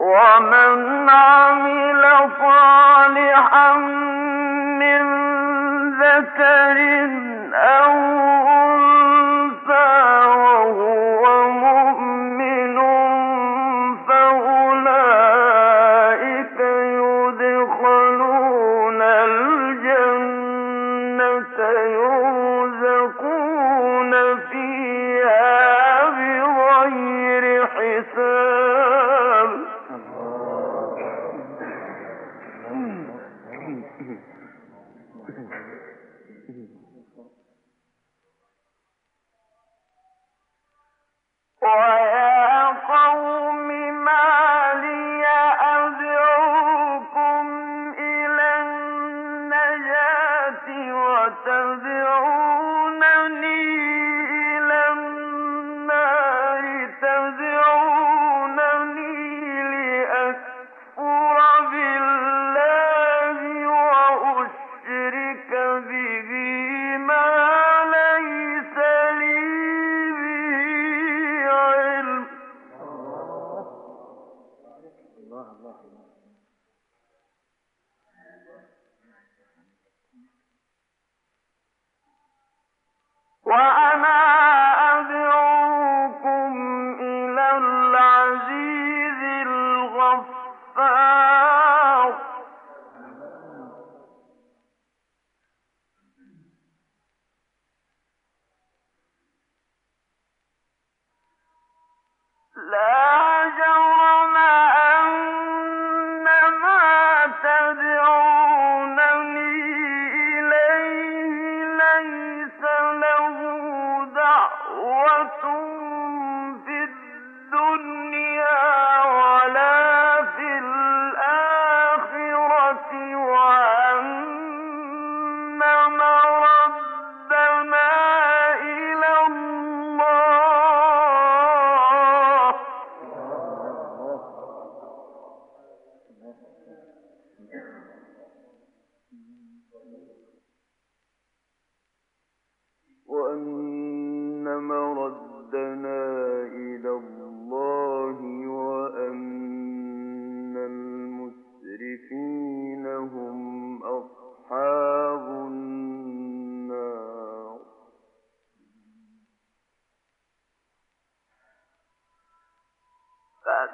ومن عمل صالحا من ذكر وتبعوا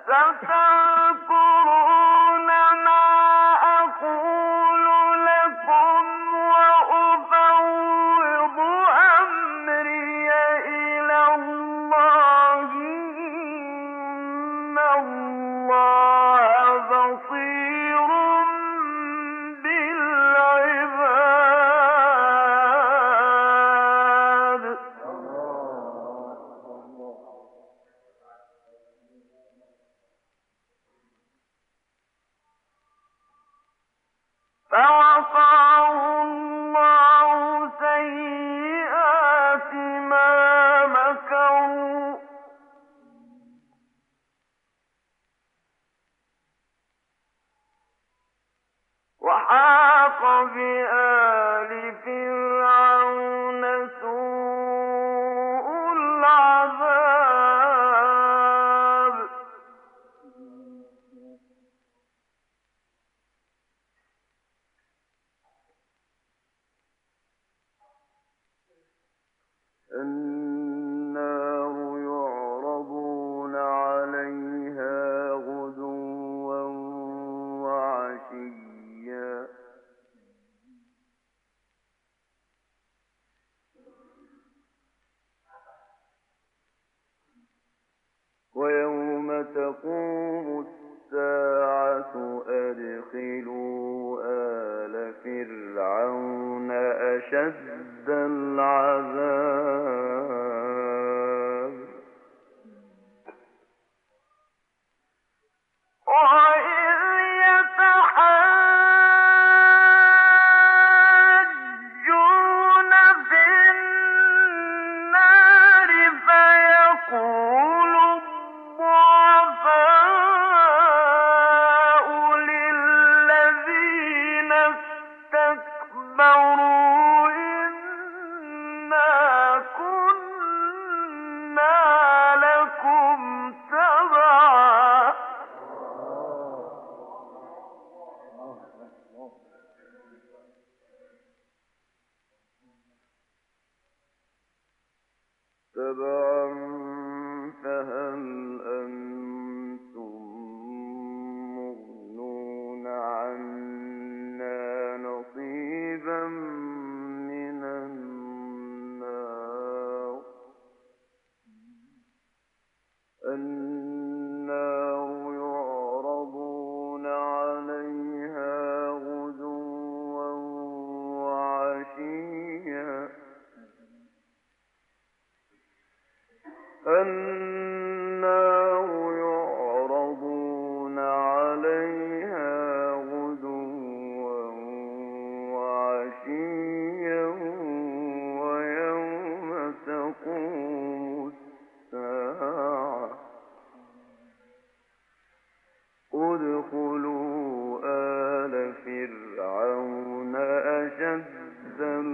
Don't go! بآل أشد العذاب. أشد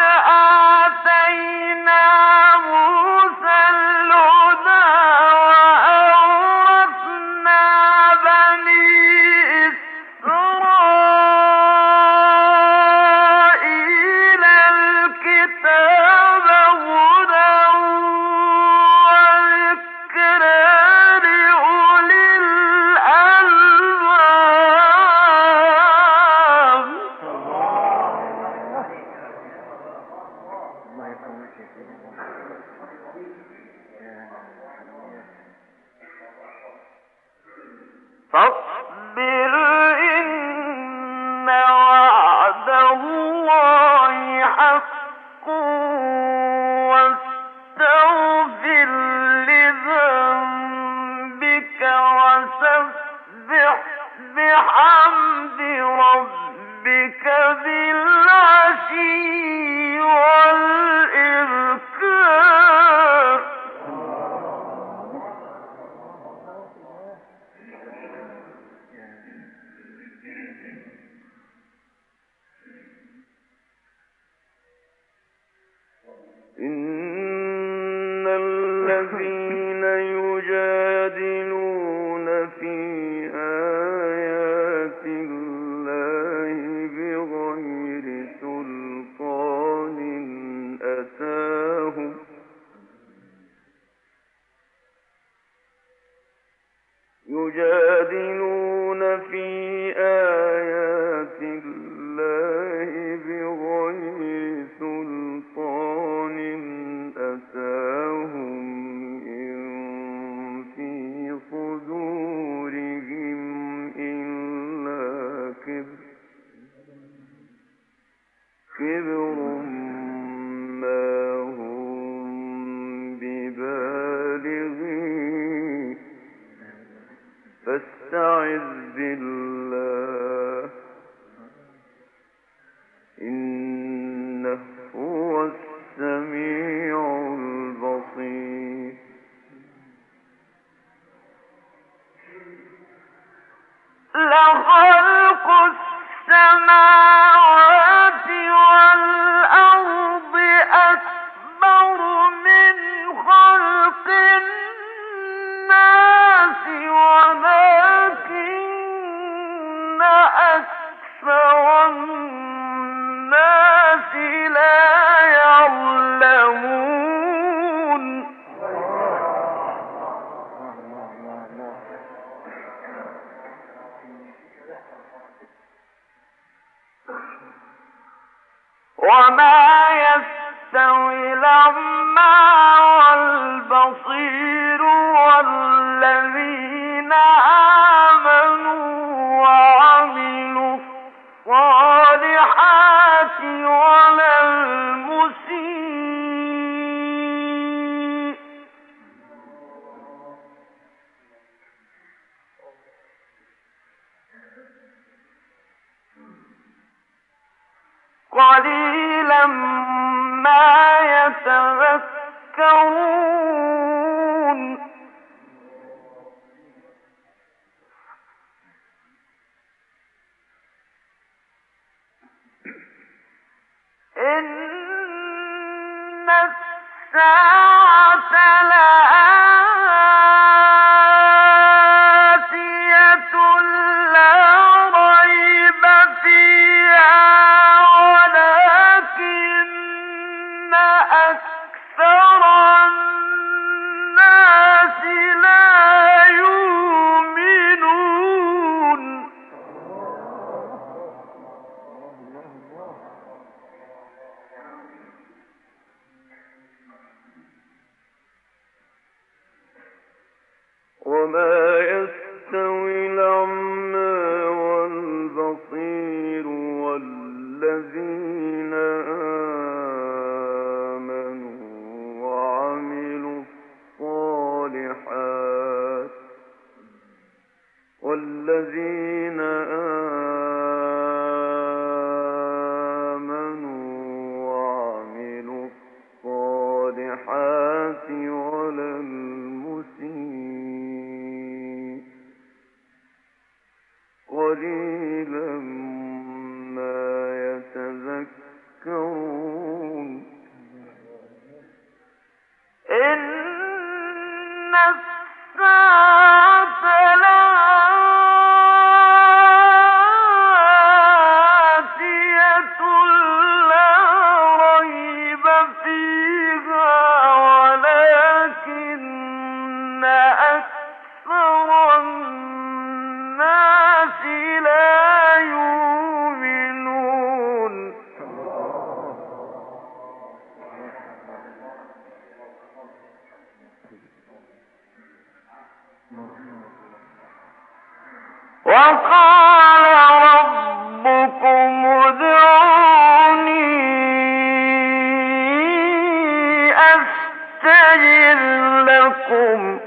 لكم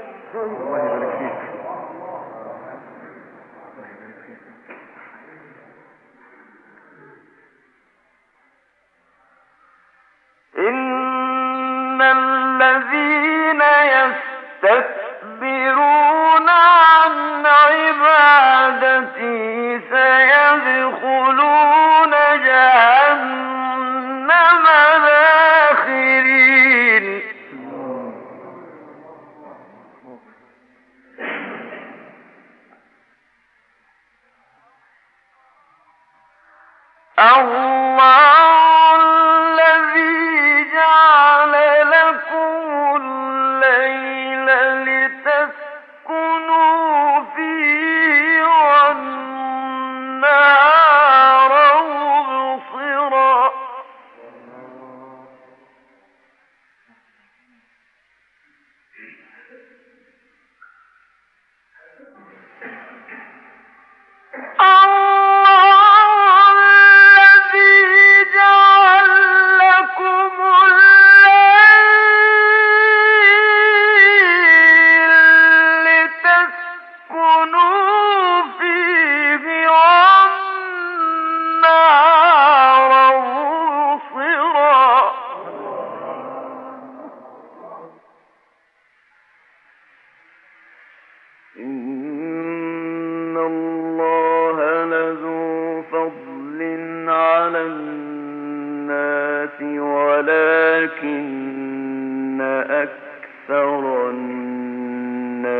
أكثر الناس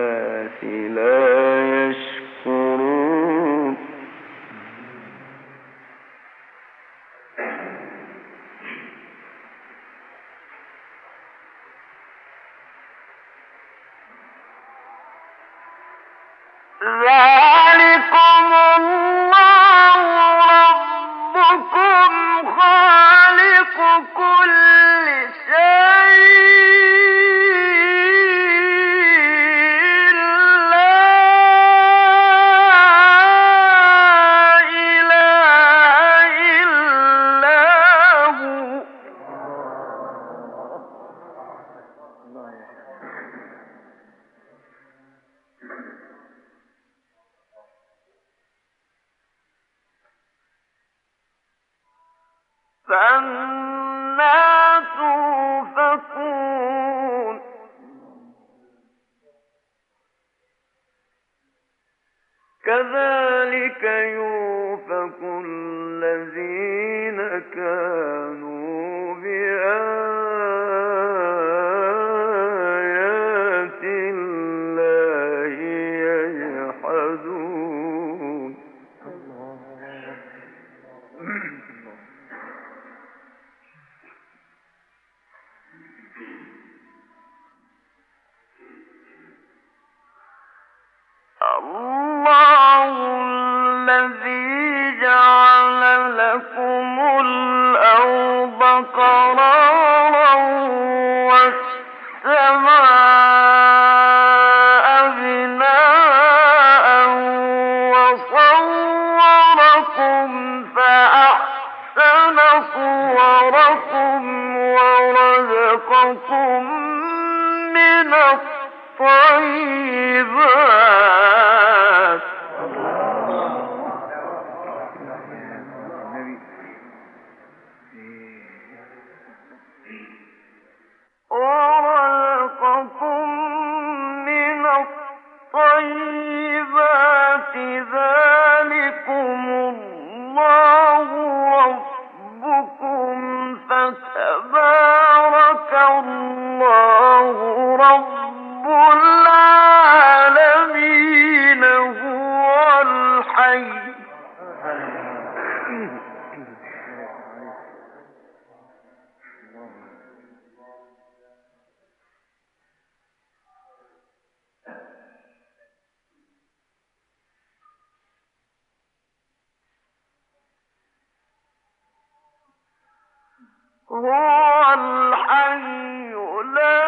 لا Then هو الحي لا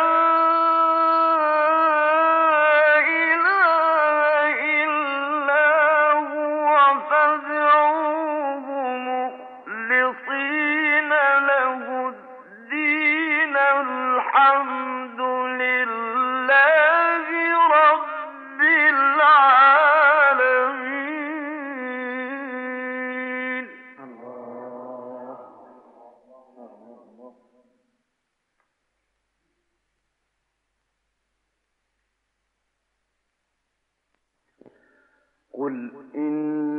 قل إن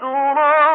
صدق